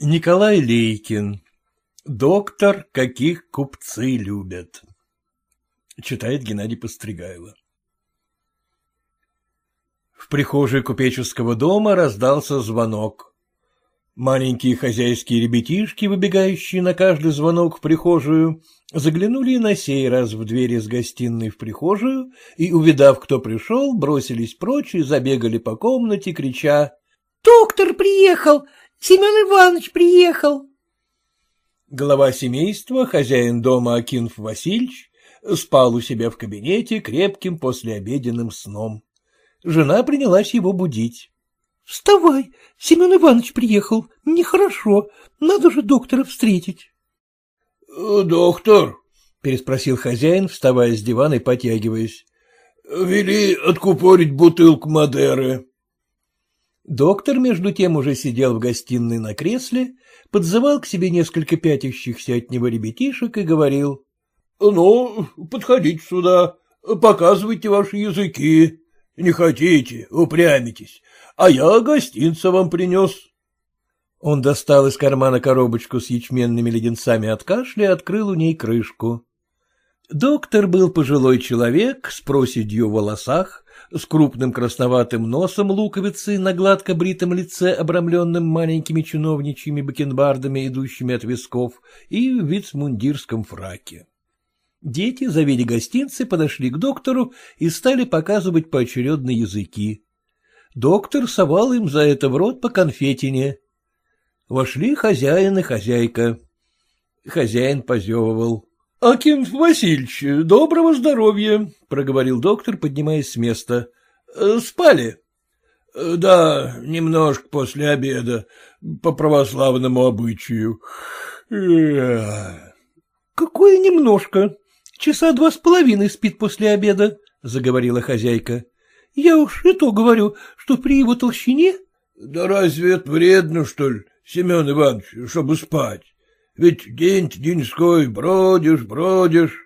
Николай Лейкин. Доктор, каких купцы любят. Читает Геннадий Постригайло. В прихожей купеческого дома раздался звонок. Маленькие хозяйские ребятишки, выбегающие на каждый звонок в прихожую, заглянули на сей раз в двери с гостиной в прихожую и, увидав, кто пришел, бросились прочь и забегали по комнате, крича «Доктор приехал! Семен Иванович приехал. Глава семейства, хозяин дома Акинф Васильевич, спал у себя в кабинете крепким послеобеденным сном. Жена принялась его будить. — Вставай, Семен Иванович приехал, нехорошо, надо же доктора встретить. «Э, — Доктор? — переспросил хозяин, вставая с дивана и потягиваясь. — Вели откупорить бутылку Мадеры. Доктор, между тем, уже сидел в гостиной на кресле, подзывал к себе несколько пятящихся от него ребятишек и говорил. — Ну, подходите сюда, показывайте ваши языки. Не хотите, упрямитесь, а я гостинца вам принес. Он достал из кармана коробочку с ячменными леденцами от кашля и открыл у ней крышку. Доктор был пожилой человек с проседью в волосах, с крупным красноватым носом луковицы на гладко бритом лице, обрамленным маленькими чиновничьими бакенбардами, идущими от висков, и в вицмундирском фраке. Дети, завидя гостинцы, подошли к доктору и стали показывать поочередно языки. Доктор совал им за это в рот по конфетине. Вошли хозяин и хозяйка. Хозяин позевывал. — Аким Васильевич, доброго здоровья, — проговорил доктор, поднимаясь с места. — Спали? — Да, немножко после обеда, по православному обычаю. — Какое немножко? Часа два с половиной спит после обеда, — заговорила хозяйка. — Я уж и то говорю, что при его толщине... — Да разве это вредно, что ли, Семен Иванович, чтобы спать? Ведь день-то деньской, бродишь, бродишь.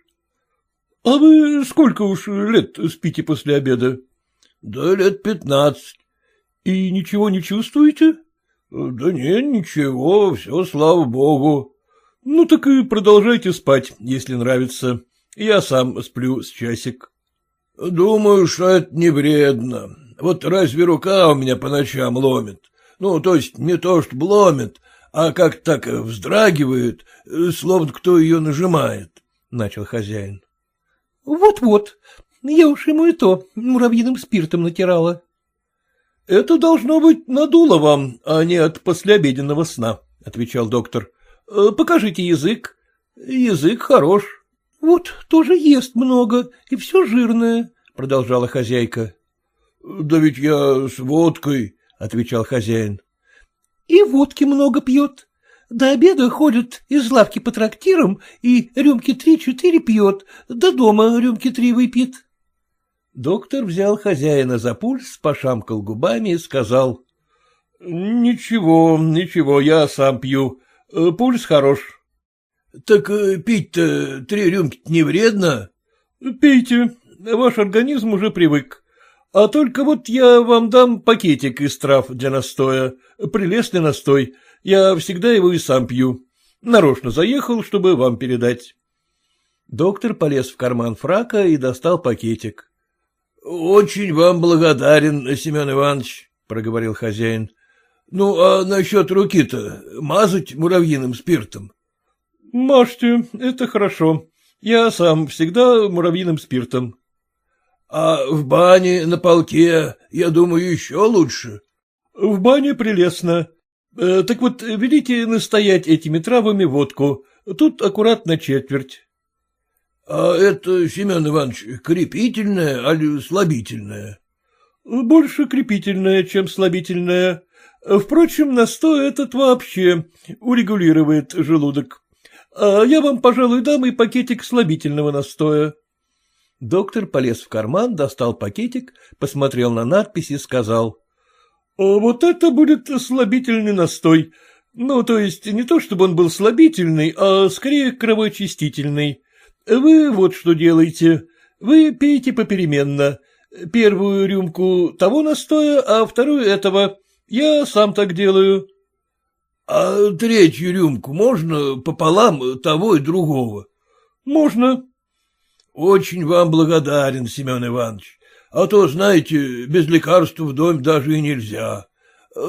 — А вы сколько уж лет спите после обеда? — Да лет пятнадцать. — И ничего не чувствуете? — Да нет, ничего, все, слава богу. — Ну так и продолжайте спать, если нравится. Я сам сплю с часик. — Думаю, что это не вредно. Вот разве рука у меня по ночам ломит? Ну, то есть не то, что ломит, а как так вздрагивает, словно кто ее нажимает, — начал хозяин. Вот — Вот-вот, я уж ему и то муравьиным спиртом натирала. — Это должно быть надуло вам, а не от послеобеденного сна, — отвечал доктор. — Покажите язык. Язык хорош. — Вот тоже ест много, и все жирное, — продолжала хозяйка. — Да ведь я с водкой, — отвечал хозяин. И водки много пьет. До обеда ходит из лавки по трактирам и рюмки три-четыре пьет, до дома рюмки три выпьет. Доктор взял хозяина за пульс, пошамкал губами и сказал. — Ничего, ничего, я сам пью. Пульс хорош. — Так э, пить-то три рюмки не вредно? — Пейте, ваш организм уже привык. А только вот я вам дам пакетик из трав для настоя, прелестный настой, я всегда его и сам пью. Нарочно заехал, чтобы вам передать. Доктор полез в карман фрака и достал пакетик. — Очень вам благодарен, Семен Иванович, — проговорил хозяин. — Ну, а насчет руки-то мазать муравьиным спиртом? — Мажьте, это хорошо. Я сам всегда муравьиным спиртом. А в бане на полке, я думаю, еще лучше. — В бане прелестно. Э, так вот, велите настоять этими травами водку. Тут аккуратно четверть. — А это, Семен Иванович, крепительное али слабительное? — Больше крепительное, чем слабительное. Впрочем, настой этот вообще урегулирует желудок. А я вам, пожалуй, дам и пакетик слабительного настоя. Доктор полез в карман, достал пакетик, посмотрел на надпись и сказал. «А — Вот это будет слабительный настой. Ну, то есть не то, чтобы он был слабительный, а скорее кровоочистительный. Вы вот что делаете. Вы пейте попеременно. Первую рюмку того настоя, а вторую этого. Я сам так делаю. А третью рюмку можно пополам того и другого? — Можно. — Очень вам благодарен, Семен Иванович. А то, знаете, без лекарств в дом даже и нельзя.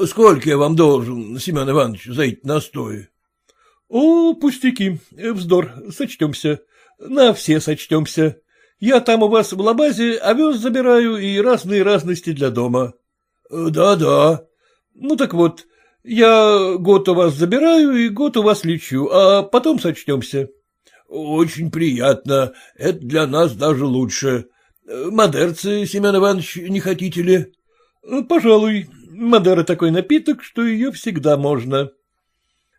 Сколько я вам должен, Семен Иванович, за эти настои? — О, пустяки, вздор, сочтемся. На все сочтемся. Я там у вас в лабазе овес забираю и разные разности для дома. Да — Да-да. — Ну так вот, я год у вас забираю и год у вас лечу, а потом сочтемся. — Очень приятно. Это для нас даже лучше. Модерцы, Семен Иванович, не хотите ли? — Пожалуй. Мадера такой напиток, что ее всегда можно.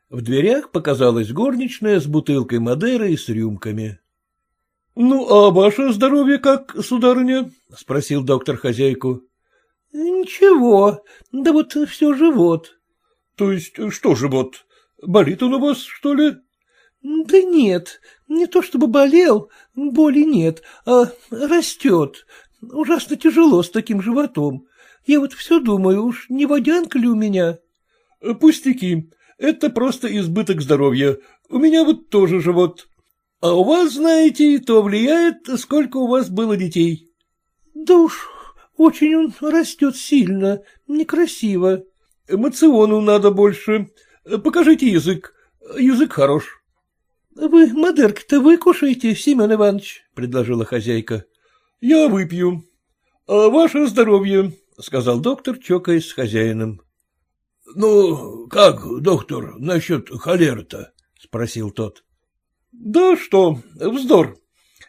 В дверях показалась горничная с бутылкой Мадеры и с рюмками. — Ну, а ваше здоровье как, сударыня? — спросил доктор хозяйку. — Ничего, да вот все живот. — То есть что живот? Болит он у вас, что ли? — Да нет, не то чтобы болел, боли нет, а растет. Ужасно тяжело с таким животом. Я вот все думаю, уж не водянка ли у меня? — Пустяки, это просто избыток здоровья. У меня вот тоже живот. А у вас, знаете, то влияет, сколько у вас было детей. — Да уж, очень он растет сильно, некрасиво. — Эмоциону надо больше. Покажите язык. Язык хорош. — Вы модерк-то выкушаете, Семен Иванович? — предложила хозяйка. — Я выпью. А ваше здоровье, — сказал доктор, чокаясь с хозяином. — Ну, как, доктор, насчет холеры-то? — спросил тот. — Да что, вздор.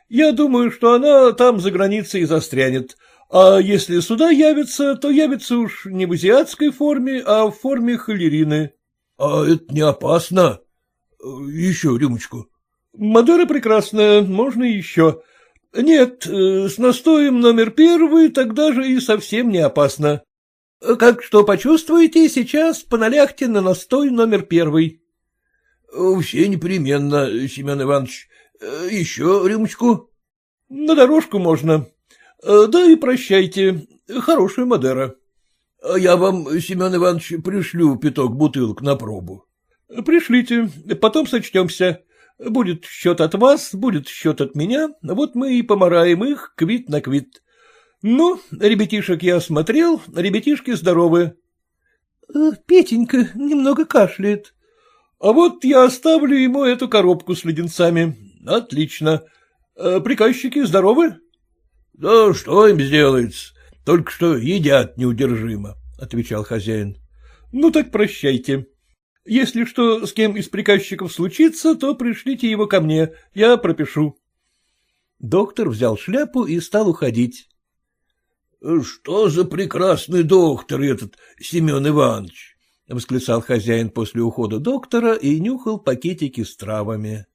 Я думаю, что она там за границей застрянет, а если сюда явится, то явится уж не в азиатской форме, а в форме холерины. — А это не опасно? Еще рюмочку. — Мадера прекрасная, можно еще. Нет, э, с настоем номер первый тогда же и совсем не опасно. Как что почувствуете, сейчас поналяхте на настой номер первый. — Все непременно, Семен Иванович. Еще рюмочку? — На дорожку можно. Да и прощайте. Хорошая Мадера. — Я вам, Семен Иванович, пришлю пяток бутылок на пробу. — Пришлите, потом сочтемся. Будет счет от вас, будет счет от меня, вот мы и помараем их квит на квит. Ну, ребятишек я осмотрел, ребятишки здоровы. Э, — Петенька немного кашляет. — А вот я оставлю ему эту коробку с леденцами. Отлично. Э, приказчики здоровы? — Да что им сделается, только что едят неудержимо, — отвечал хозяин. — Ну так прощайте. Если что с кем из приказчиков случится, то пришлите его ко мне, я пропишу. Доктор взял шляпу и стал уходить. — Что за прекрасный доктор этот Семен Иванович! — восклицал хозяин после ухода доктора и нюхал пакетики с травами.